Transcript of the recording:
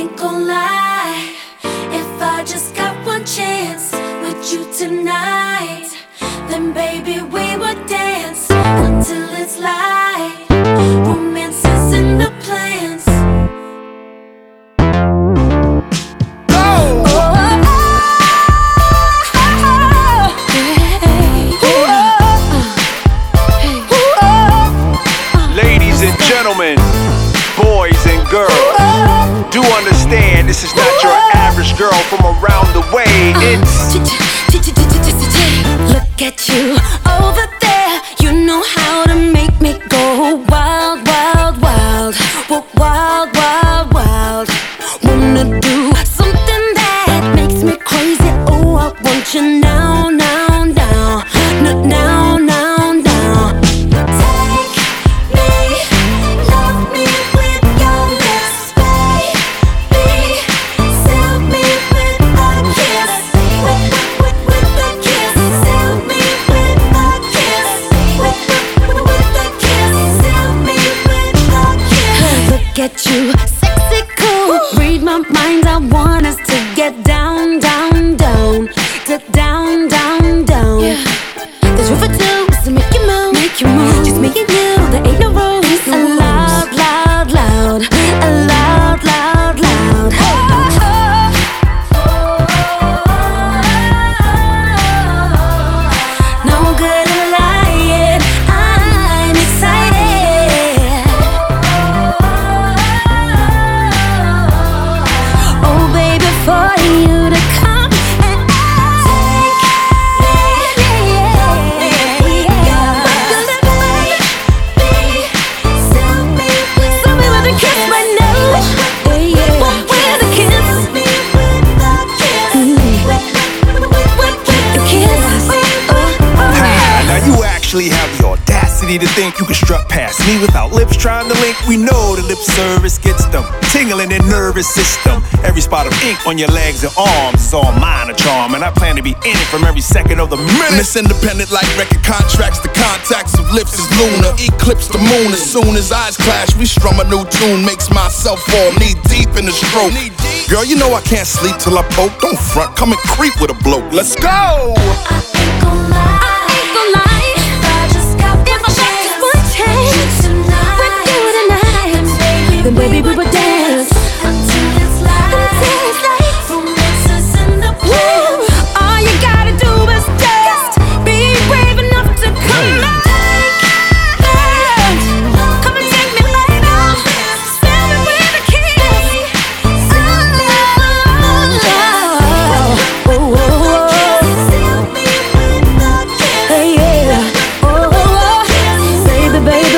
ain't gon' lie. If I just got one chance with you tonight, then baby we would dance until it's light. Romance is in the plans. Ladies and gentlemen, boys and girls, do understand this is not your average girl from around the way. It's Look at you at you, sexy cool. Read my mind, I want us to get down, down, down, to down, down, down. Audacity to think you can strut past me without lips trying to link. We know the lip service gets them tingling in nervous system. Every spot of ink on your legs and arms is all mine a charm, and I plan to be in it from every second of the minute. Miss Independent like record contracts. The contacts of lips is lunar. Eclipse the moon as soon as eyes clash. We strum a new tune. Makes myself fall knee deep in the stroke. Girl, you know I can't sleep till I poke. Don't front, come and creep with a bloke. Let's go.